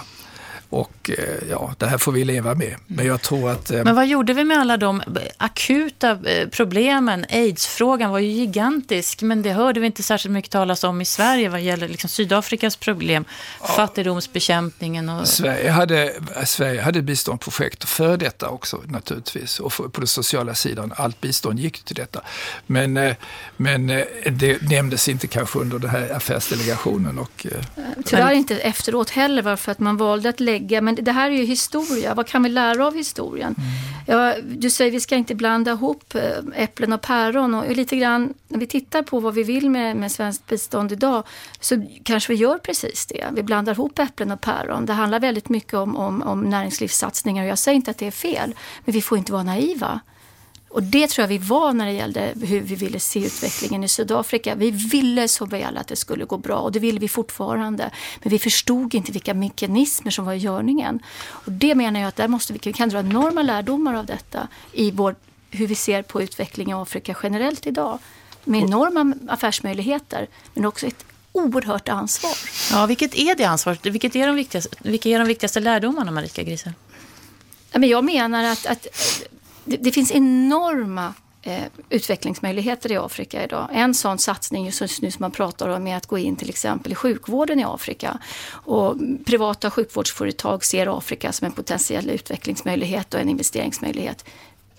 S6: Och eh, ja, det här får vi leva med. Men jag tror att...
S1: Eh, Men vad gjorde vi med alla de akuta eh, problemen? Aids-frågan var ju gigantisk, men det hörde vi inte särskilt mycket talas om i Sverige vad gäller liksom Sydafrikas problem, ja. fattigdomsbekämpningen och...
S6: Sverige hade, Sverige hade biståndsprojekt för detta också naturligtvis. Och på den sociala sidan, allt bistånd gick till detta. Men, men det nämndes inte kanske under den här affärsdelegationen. Och,
S4: Tyvärr inte efteråt heller, varför att man valde att lägga lägga, men det här är ju historia. Vad kan vi lära av historien? Mm. Ja, du säger vi ska inte blanda ihop eh, äpplen och päron och lite grann när vi tittar på vad vi vill med, med svenskt bistånd idag så kanske vi gör precis det. Vi blandar ihop äpplen och päron. Det handlar väldigt mycket om, om, om näringslivssatsningar och jag säger inte att det är fel, men vi får inte vara naiva. Och det tror jag vi var när det gällde hur vi ville se utvecklingen i Sydafrika. Vi ville så väl att det skulle gå bra och det vill vi fortfarande. Men vi förstod inte vilka mekanismer som var i görningen. Och det menar jag att där måste vi, vi kan dra enorma lärdomar av detta i vår, hur vi ser på utveckling i Afrika generellt idag. Med enorma affärsmöjligheter men också ett oerhört ansvar.
S1: Ja, vilket är det ansvaret? Vilket är de viktigaste, vilka är de viktigaste lärdomarna, Marika Grise?
S4: jag menar att, att det, det finns enorma eh, utvecklingsmöjligheter i Afrika idag. En sån satsning just nu som man pratar om är att gå in till exempel i sjukvården i Afrika. Och privata sjukvårdsföretag ser Afrika som en potentiell utvecklingsmöjlighet och en investeringsmöjlighet.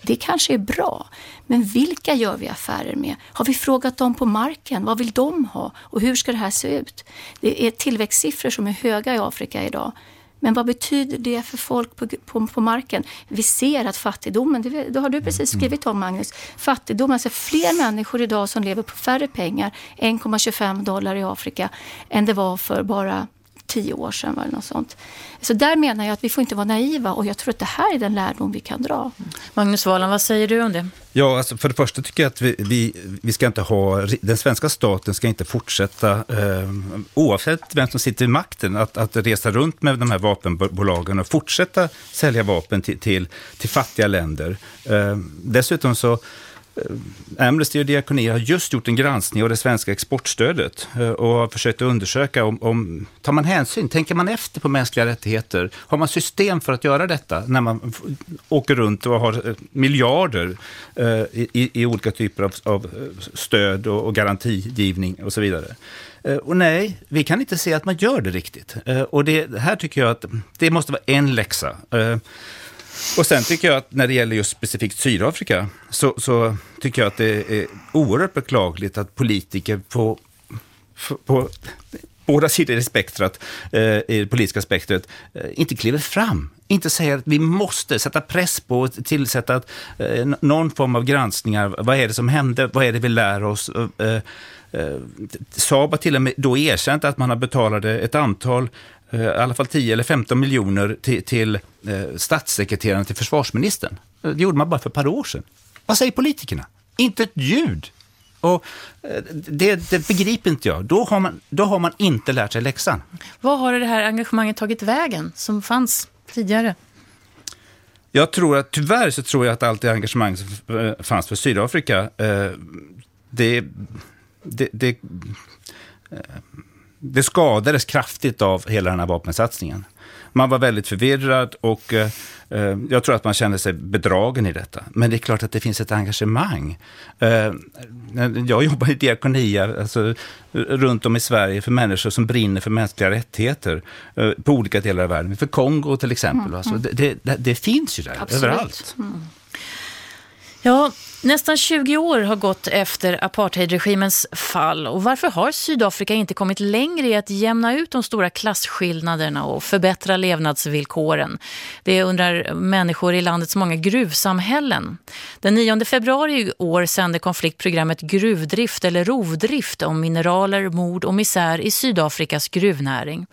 S4: Det kanske är bra, men vilka gör vi affärer med? Har vi frågat dem på marken? Vad vill de ha? Och hur ska det här se ut? Det är tillväxtsiffror som är höga i Afrika idag. Men vad betyder det för folk på, på, på marken? Vi ser att fattigdomen, det, det har du precis mm. skrivit om Magnus, fattigdomen, alltså fler människor idag som lever på färre pengar, 1,25 dollar i Afrika, än det var för bara tio år sedan. Eller något sånt. Så där menar jag att vi får inte vara naiva och jag tror att det här är den lärdom vi kan dra.
S1: Magnus Wahlan, vad säger du om det?
S5: Ja, alltså för det första tycker jag att vi, vi, vi ska inte ha, den svenska staten ska inte fortsätta, eh, oavsett vem som sitter i makten, att, att resa runt med de här vapenbolagen och fortsätta sälja vapen till, till, till fattiga länder. Eh, dessutom så Eh, Amnesty och Diakonia har just gjort en granskning av det svenska exportstödet eh, och har försökt undersöka om, om tar man hänsyn, tänker man efter på mänskliga rättigheter? Har man system för att göra detta när man åker runt och har eh, miljarder i, i olika typer av, av stöd och, och garantigivning och så vidare? Och nej, vi kan inte se att man gör det riktigt. Och det här tycker jag att det måste vara en läxa. Och sen tycker jag att när det gäller just specifikt Sydafrika så, så tycker jag att det är oerhört beklagligt att politiker på, på båda sidor i spektrat, eh, i det politiska spektret, eh, inte kliver fram. Inte säger att vi måste sätta press på och tillsätta eh, någon form av granskningar. Vad är det som hände? Vad är det vi lär oss? Eh, eh Saab har till och med då erkänt att man har betalat ett antal i alla fall 10 eller 15 miljoner till, till eh, statssekreteraren till försvarsministern. Det gjorde man bara för ett par år sedan. Vad säger politikerna? Inte ett ljud. Och eh, det, det, begriper inte jag. Då har, man, då har man inte lärt sig läxan.
S1: Vad har det här engagemanget tagit vägen som fanns tidigare?
S5: Jag tror att, tyvärr så tror jag att allt det engagemang som eh, fanns för Sydafrika, eh, det, det, det eh, det skadades kraftigt av hela den här vapensatsningen. Man var väldigt förvirrad och eh, eh, jag tror att man kände sig bedragen i detta. Men det är klart att det finns ett engagemang. Eh, jag jobbar i diakonia alltså, runt om i Sverige för människor som brinner för mänskliga rättigheter eh, på olika delar av världen. För Kongo till exempel. Mm, alltså, mm. det, det, det, finns ju där Absolut. överallt. Mm.
S1: Ja, nästan 20 år har gått efter apartheidregimens fall och varför har Sydafrika inte kommit längre i att jämna ut de stora klasskillnaderna och förbättra levnadsvillkoren? Det undrar människor i landets många gruvsamhällen. Den 9 februari i år sände konfliktprogrammet Gruvdrift eller Rovdrift om mineraler, mord och misär i Sydafrikas gruvnäring.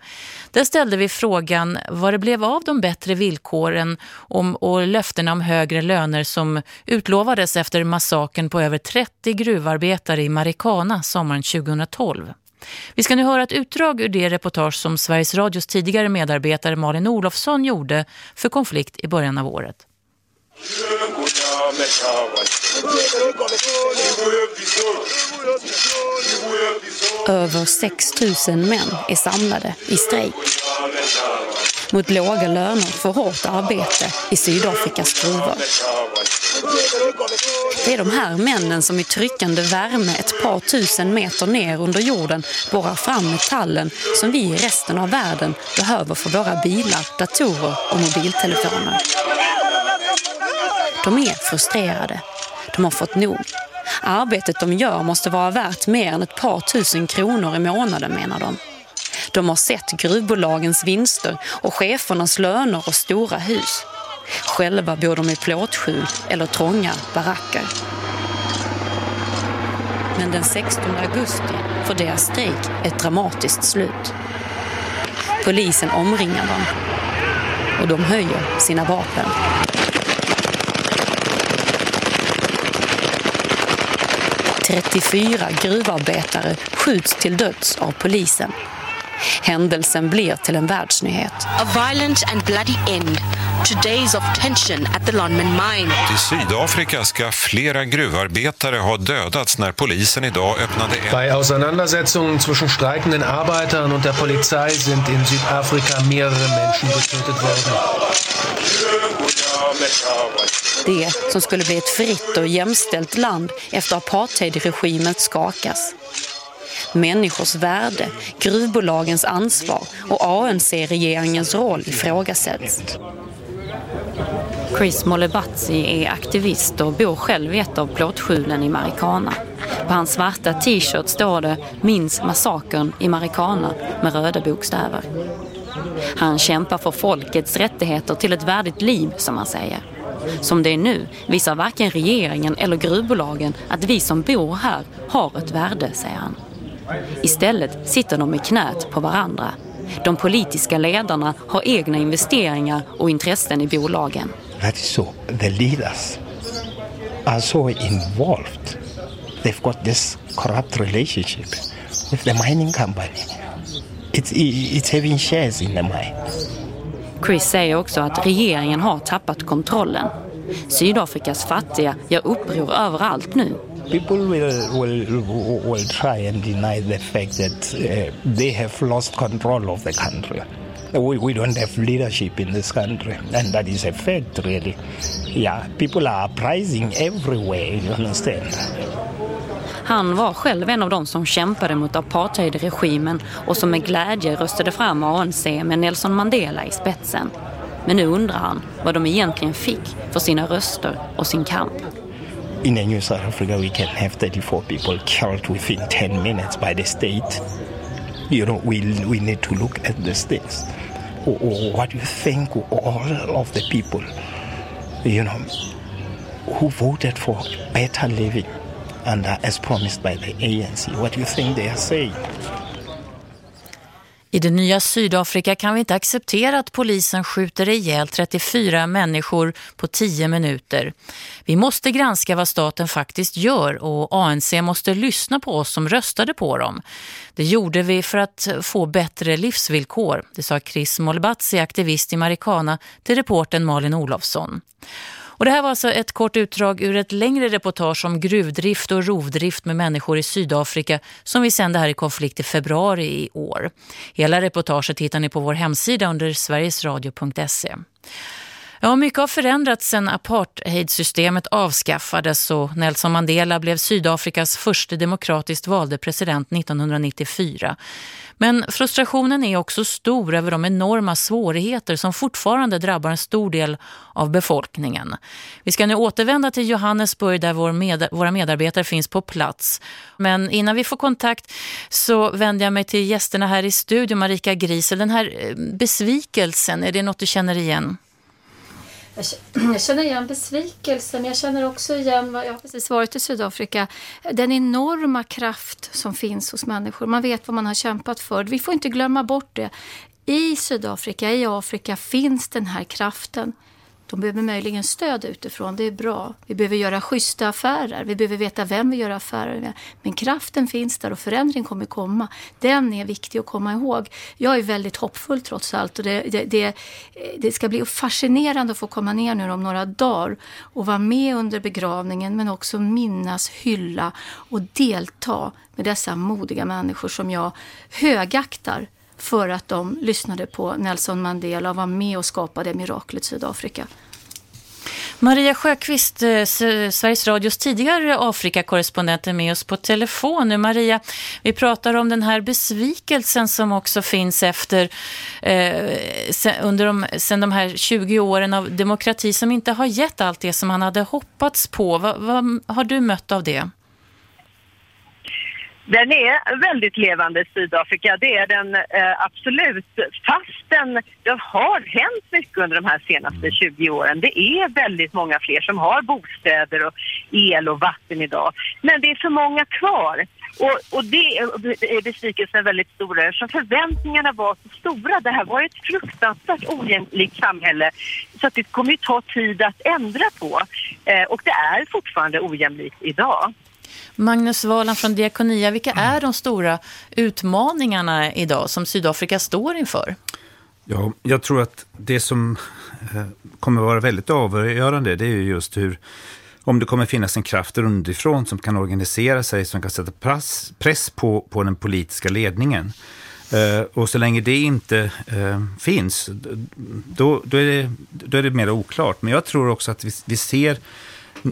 S1: Där ställde vi frågan vad det blev av de bättre villkoren om, och löftena om högre löner som utlovades efter massaken på över 30 gruvarbetare i Marikana sommaren 2012. Vi ska nu höra ett utdrag ur det reportage som Sveriges Radios tidigare medarbetare Malin Olofsson gjorde för konflikt i början av året.
S13: Över 6 000 män är samlade i strejk mot låga löner för hårt arbete i Sydafrikas gruvor. Det är de här männen som i tryckande värme ett par tusen meter ner under jorden borrar fram metallen som vi i resten av världen behöver för våra bilar, datorer och mobiltelefoner. De är frustrerade. De har fått nog. Arbetet de gör måste vara värt mer än ett par tusen kronor i månaden menar de. De har sett gruvbolagens vinster och chefernas löner och stora hus. Själva bor de i plåtskjul eller trånga baracker. Men den 16 augusti får deras strejk ett dramatiskt slut. Polisen omringar dem och de höjer sina vapen. 34 gruvarbetare skjuts till döds av polisen. Händelsen blir till en världsnyhet.
S14: A violent and bloody end to days of tension at the Lonman mine.
S15: I Sydafrika ska flera gruvarbetare ha dödats när polisen idag öppnade
S16: en... Bei Auseinandersetzungen zwischen streikenden Arbeitern und der Polizei sind in Südafrika mehrere Menschen getötet worden.
S13: Det som skulle bli ett fritt och jämställt land efter apartheidregimen skakas. Människors värde, gruvbolagens ansvar och ANC-regeringens roll ifrågasätts.
S17: Chris Molebatsi är aktivist och bor själv i ett av plåtskjulen i Marikana. På hans svarta t-shirt står det Minns massakern i Marikana med röda bokstäver. Han kämpar för folkets rättigheter till ett värdigt liv, som han säger. Som det är nu visar varken regeringen eller gruvbolagen att vi som bor här har ett värde, säger han. Istället sitter de i knät på varandra. De politiska ledarna har egna investeringar och intressen i bolagen.
S18: That is so. The leaders are so involved. They've got this corrupt relationship with the mining company. It's, it's having shares in the mine.
S17: Chris säger också att regeringen har tappat kontrollen. Sydafrikas fattiga gör uppror överallt nu.
S18: People will, will, will try and deny the fact that uh, they have lost control of the country. We, we don't have leadership in this country, and that is a fact, really. Yeah, people are uprising everywhere, you understand.
S17: Han var själv en av de som kämpade mot apartheidregimen och som med glädje röstade fram ANC med Nelson Mandela i spetsen. Men nu undrar han vad de egentligen fick för sina röster och sin kamp.
S18: In a new South Africa we can have 34 people killed within 10 minutes by the state. You know, we, we need to look at the states. What do you think all of the people, you know, who voted for better living and as promised by the ANC. What do you think they are saying?
S1: I det nya Sydafrika kan vi inte acceptera att polisen skjuter ihjäl 34 människor på 10 minuter. Vi måste granska vad staten faktiskt gör och ANC måste lyssna på oss som röstade på dem. Det gjorde vi för att få bättre livsvillkor, det sa Chris Molbatsi, aktivist i Marikana, till reporten Malin Olofsson. Och det här var alltså ett kort utdrag ur ett längre reportage om gruvdrift och rovdrift med människor i Sydafrika som vi sände här i konflikt i februari i år. Hela reportaget hittar ni på vår hemsida under sverigesradio.se. Ja, mycket har förändrats sedan apartheidsystemet avskaffades och Nelson Mandela blev Sydafrikas första demokratiskt valde president 1994. Men frustrationen är också stor över de enorma svårigheter som fortfarande drabbar en stor del av befolkningen. Vi ska nu återvända till Johannesburg där vår med, våra medarbetare finns på plats. Men innan vi får kontakt så vänder jag mig till gästerna här i studion, Marika Grisel. Den här eh, besvikelsen, är det något du känner igen?
S4: Jag känner igen besvikelsen men jag känner också igen, jag har precis varit i Sydafrika, den enorma kraft som finns hos människor. Man vet vad man har kämpat för. Vi får inte glömma bort det. I Sydafrika, i Afrika, finns den här kraften. De behöver möjligen stöd utifrån, det är bra. Vi behöver göra schyssta affärer, vi behöver veta vem vi gör affärer med. Men kraften finns där och förändring kommer komma. Den är viktig att komma ihåg. Jag är väldigt hoppfull trots allt och det, det, det, det ska bli fascinerande att få komma ner nu om några dagar och vara med under begravningen men också minnas, hylla och delta med dessa modiga människor som jag högaktar för att de lyssnade på Nelson Mandela och var med och skapade miraklet Sydafrika.
S1: Maria Sjöqvist, eh, Sveriges Radios tidigare Afrikakorrespondent är med oss på telefon nu. Maria, vi pratar om den här besvikelsen som också finns efter eh, sen, under de, sen de här 20 åren av demokrati som inte har gett allt det som man hade hoppats på. Va, vad har du mött av det?
S19: Den är väldigt levande Sydafrika, det är den eh, absolut. Fastän det har hänt mycket under de här senaste 20 åren. Det är väldigt många fler som har bostäder och el och vatten idag. Men det är för många kvar. Och, och det är besvikelsen väldigt stor eftersom förväntningarna var så stora. Det här var ett fruktansvärt ojämlikt samhälle så att det kommer ju ta tid att ändra på. Eh, och det är fortfarande ojämlikt idag.
S1: Magnus Valan från Diakonia, vilka är de stora utmaningarna idag som Sydafrika står inför?
S5: Ja, jag tror att det som eh, kommer vara väldigt avgörande det är just hur om det kommer finnas en kraft underifrån som kan organisera sig, som kan sätta press, press på, på den politiska ledningen. Uh, och så länge det inte uh, finns, då, då, är det, då är det mer oklart. Men jag tror också att vi, vi ser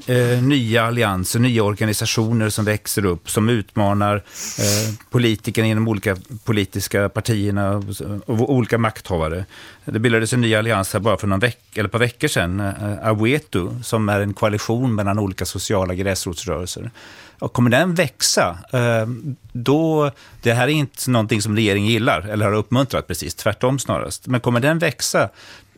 S5: eh, nya allianser, nya organisationer som växer upp, som utmanar eh, politikerna inom olika politiska partierna och, och, olika makthavare. Det bildades en ny allians här bara för någon veck, eller ett par veckor sedan, eh, Awetu, som är en koalition mellan olika sociala gräsrotsrörelser. Och kommer den växa, eh, då, det här är inte någonting som regeringen gillar eller har uppmuntrat precis, tvärtom snarast. Men kommer den växa,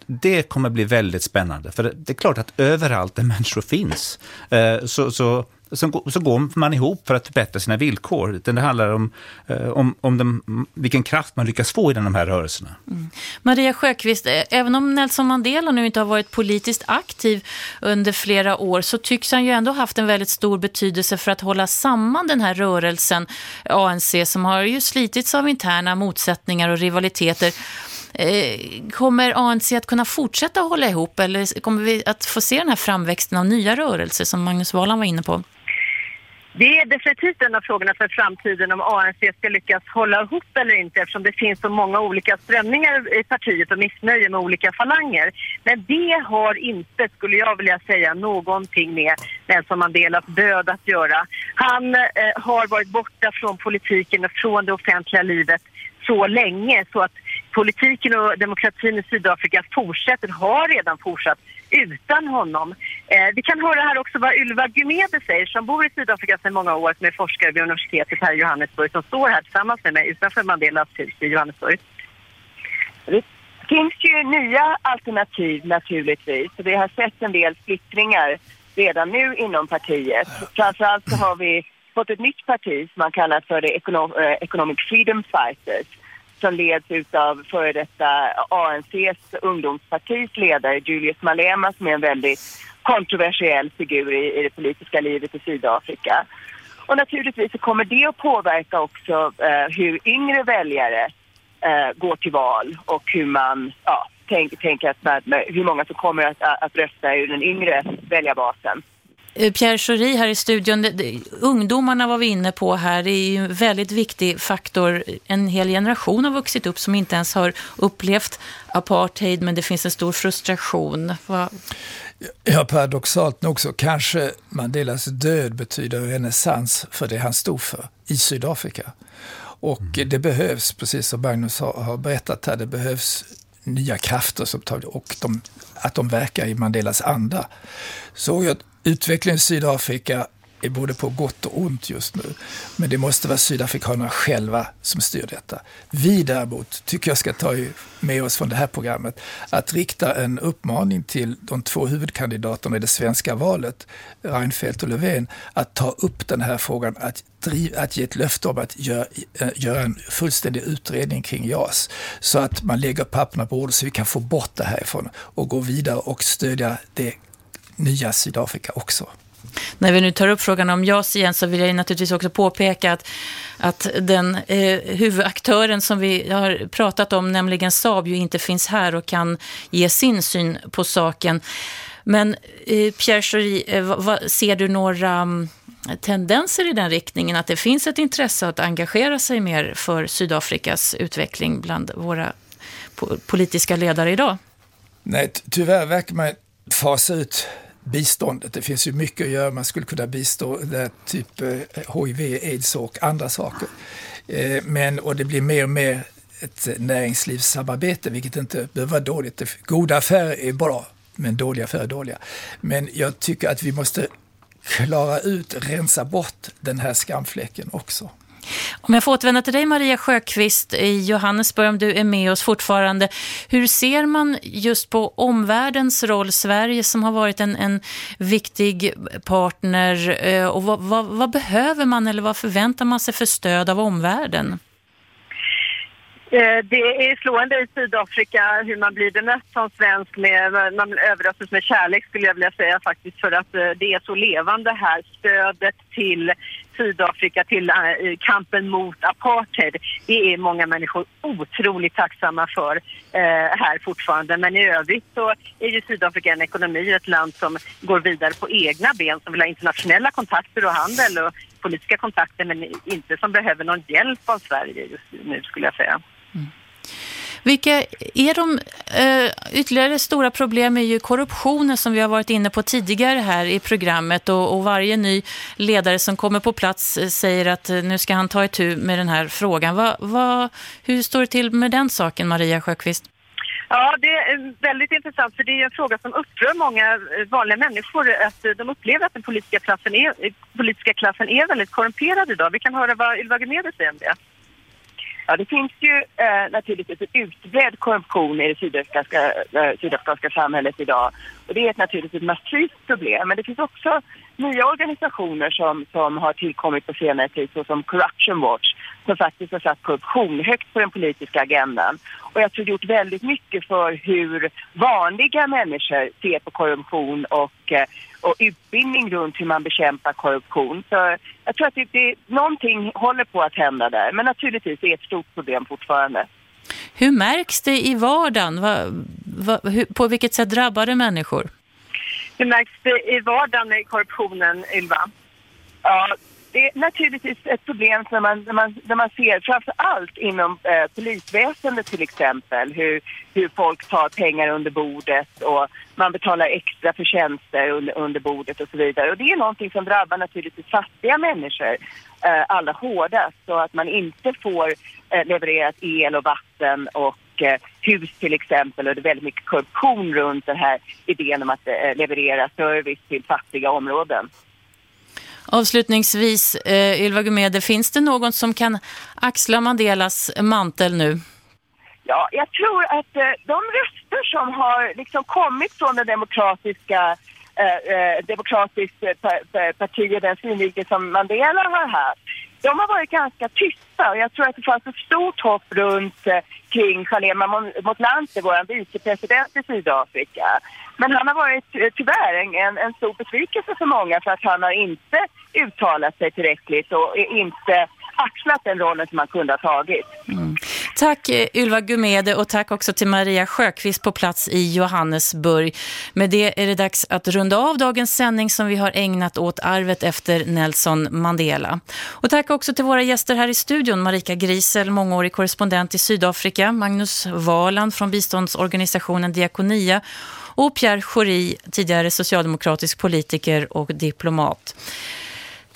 S5: det kommer bli väldigt spännande. För det är klart att överallt där människor finns eh, så, så, så, så går man ihop för att förbättra sina villkor. Det handlar om, eh, om, om den, vilken kraft man lyckas få i de här rörelserna. Mm.
S1: Maria Sjöqvist, eh, även om Nelson Mandela nu inte har varit politiskt aktiv under flera år så tycks han ju ändå haft en väldigt stor betydelse för att hålla samman den här rörelsen ANC som har ju slitits av interna motsättningar och rivaliteter. Eh, kommer ANC att kunna fortsätta hålla ihop eller kommer vi att få se den här framväxten av nya rörelser som Magnus Wahlan var inne på?
S19: Det är definitivt en av frågorna för framtiden om ANC ska lyckas hålla ihop eller inte eftersom det finns så många olika strömningar i partiet och missnöje med olika falanger. Men det har inte, skulle jag vilja säga, någonting med Nelson Mandelas död att göra. Han eh, har varit borta från politiken och från det offentliga livet så länge så att politiken och demokratin i Sydafrika fortsätter, har redan fortsatt utan honom. Eh, vi kan höra här också vad Ylva Gumede säger som bor i Sydafrika sedan många år som är forskare vid universitetet här i Johannesburg som står här tillsammans med mig utanför Mandelas hus i Johannesburg.
S20: Det finns ju nya alternativ naturligtvis och vi har sett en del splittringar redan nu inom partiet. Framförallt så har vi fått ett nytt parti som man kallar för det eh, Economic Freedom Fighters som leds av före detta ANCs ungdomspartis ledare Julius Malema som är en väldigt kontroversiell figur i, i det politiska livet i Sydafrika. Och naturligtvis så kommer det att påverka också eh, hur yngre väljare eh, går till val och hur man ja, tänker tänk att med, med hur många som kommer att, att rösta ur den yngre väljarbasen.
S1: Eh, Pierre Schori här i studion, ungdomarna var vi inne på här, det är ju en väldigt viktig faktor. En hel generation har vuxit upp som inte ens har upplevt apartheid men det finns en stor frustration. Va?
S6: Ja, paradoxalt nog så kanske Mandelas död betyder renässans för det han stod för i Sydafrika. Och mm. det behövs, precis som Magnus har, berättat här, det behövs nya krafter som tar, och de, att de verkar i Mandelas anda. Så utvecklingen i Sydafrika är både på gott och ont just nu. Men det måste vara sydafrikanerna själva som styr detta. Vi däremot tycker jag ska ta med oss från det här programmet att rikta en uppmaning till de två huvudkandidaterna i det svenska valet, Reinfeldt och Löfven, att ta upp den här frågan, att, driv, att ge ett löfte om att göra, äh, eh, göra en fullständig utredning kring JAS. Så att man lägger papperna på bordet så vi kan få bort det härifrån och gå vidare och stödja det nya Sydafrika också.
S1: När vi nu tar upp frågan om JAS igen så vill jag naturligtvis också påpeka att, att den eh, huvudaktören som vi har pratat om, nämligen Saab, ju inte finns här och kan ge sin syn på saken. Men eh, Pierre Schori, eh, ser du några um, tendenser i den riktningen att det finns ett intresse att engagera sig mer för Sydafrikas utveckling bland våra po politiska ledare idag?
S6: Nej, tyvärr verkar man fasa ut biståndet. Det finns ju mycket att göra. Man skulle kunna bistå där typ eh, HIV, aids och andra saker. Eh, men, och det blir mer och mer ett näringslivssamarbete, vilket inte behöver vara dåligt. Goda affärer är bra, men dåliga affärer är dåliga. Men jag tycker att vi måste klara ut, rensa bort den här skamfläcken också.
S1: Om jag får återvända till dig Maria Sjöqvist i Johannesburg, om du är med oss fortfarande. Hur ser man just på omvärldens roll, Sverige som har varit en, en viktig partner eh, och vad, vad, vad behöver man eller vad förväntar man sig för stöd av omvärlden?
S19: Eh, det är slående i Sydafrika hur man blir bemött som svensk. Med, man överöses med kärlek skulle jag vilja säga faktiskt för att eh, det är så levande här. Stödet till Sydafrika, till eh, kampen mot apartheid. Det är många människor otroligt tacksamma för äh, här fortfarande. Men i övrigt så är ju Sydafrika en ekonomi, ett land som går vidare på egna ben, som vill ha internationella kontakter och handel och politiska kontakter men inte som behöver någon hjälp av Sverige just nu skulle jag säga. Mm.
S1: Vilka är de eh, ytterligare stora problem är ju korruptionen som vi har varit inne på tidigare här i programmet och, och varje ny ledare som kommer på plats eh, säger att eh, nu ska han ta itu med den här frågan. Va, va, hur står det till med den saken Maria Sjöqvist?
S19: Ja, det är väldigt intressant för det är en fråga som upprör många eh, vanliga människor att de upplever att den politiska klassen är, politiska klassen är väldigt korrumperad idag. Vi kan höra vad Ylva Gunnede säger om det.
S20: Ja, det finns ju eh, naturligtvis en utbredd korruption i det sydafrikanska, eh, sydafrikanska samhället idag. Och det är ett, naturligtvis ett massivt problem. Men det finns också nya organisationer som, som har tillkommit på senare tid, såsom Corruption Watch, som faktiskt har satt korruption högt på den politiska agendan. Och jag tror det gjort väldigt mycket för hur vanliga människor ser på korruption och, eh, och utbildning runt hur man bekämpar korruption. Så jag tror att det, det, någonting håller på att hända där, men naturligtvis är det ett stort problem fortfarande.
S1: Hur märks det i vardagen? Va, va, hur, på vilket sätt drabbar det människor?
S19: Hur märks det i vardagen i korruptionen, Ylva?
S20: Ja, det är naturligtvis ett problem när man, när man, när man ser framför allt inom eh, polisväsendet till exempel hur, hur folk tar pengar under bordet och man betalar extra för tjänster under, under bordet och så vidare. Och det är någonting som drabbar naturligtvis fattiga människor eh, allra hårdast så att man inte får eh, levererat el och vatten och eh, hus till exempel och det är väldigt mycket korruption runt den här idén om att eh, leverera service till fattiga områden.
S1: Avslutningsvis, eh, Ylva Gumede, finns det någon som kan axla Mandelas mantel nu?
S20: Ja, jag tror att eh, de röster som har liksom kommit från det demokratiska eh, eh demokratiskt eh, parti och den synvinkel som Mandela har haft, de har varit ganska tysta och jag tror att det fanns ett stort hopp runt eh, kring Khalema Motlanthe, vår vicepresident i Sydafrika. Men han har varit eh, tyvärr en, en, en stor besvikelse för många för att han har inte uttalat sig tillräckligt och inte axlat den rollen som han kunde ha tagit.
S1: Mm. Tack eh, Ylva Gumede och tack också till Maria Sjöqvist på plats i Johannesburg. Med det är det dags att runda av dagens sändning som vi har ägnat åt arvet efter Nelson Mandela. Och tack också till våra gäster här i studion. Marika Grisel, mångårig korrespondent i Sydafrika. Magnus Valand från biståndsorganisationen Diakonia och Pierre Schori, tidigare socialdemokratisk politiker och diplomat.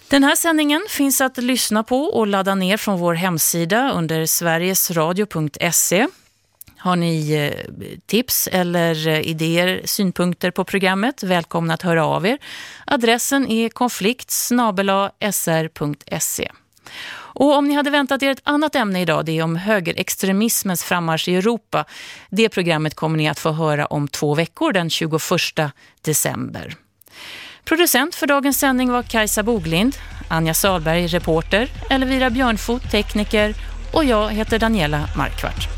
S1: Den här sändningen finns att lyssna på och ladda ner från vår hemsida under sverigesradio.se. Har ni eh, tips eller eh, idéer, synpunkter på programmet, välkomna att höra av er. Adressen är konfliktsnabela.sr.se. Och om ni hade väntat er ett annat ämne idag, det är om högerextremismens frammarsch i Europa. Det programmet kommer ni att få höra om två veckor, den 21 december. Producent för dagens sändning var Kajsa Boglind, Anja Salberg, reporter, Elvira Björnfot, tekniker och jag heter Daniela Markvart.